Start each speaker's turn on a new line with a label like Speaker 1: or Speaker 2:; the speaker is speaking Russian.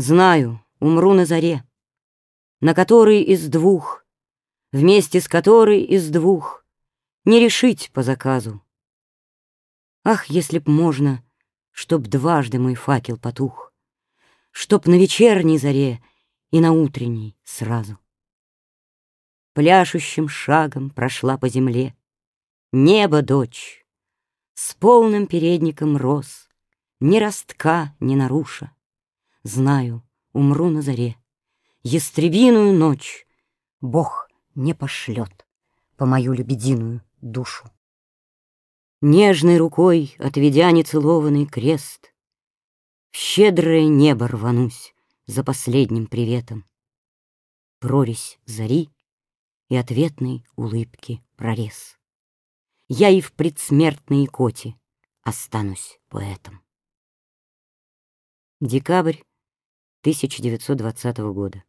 Speaker 1: Знаю, умру на заре, на которой из двух, Вместе с которой из двух Не решить по заказу. Ах, если б можно, чтоб дважды мой факел потух, Чтоб на вечерней заре и на утренней сразу. Пляшущим шагом прошла по земле Небо, дочь, с полным передником роз, Ни ростка не наруша. Знаю, умру на заре. Ястребиную ночь Бог не пошлет По мою лебединую душу. Нежной рукой, отведя нецелованный крест, В щедрое небо рванусь За последним приветом. Прорезь зари И ответной улыбки прорез. Я и в предсмертной икоте Останусь поэтом. Декабрь 1920 года.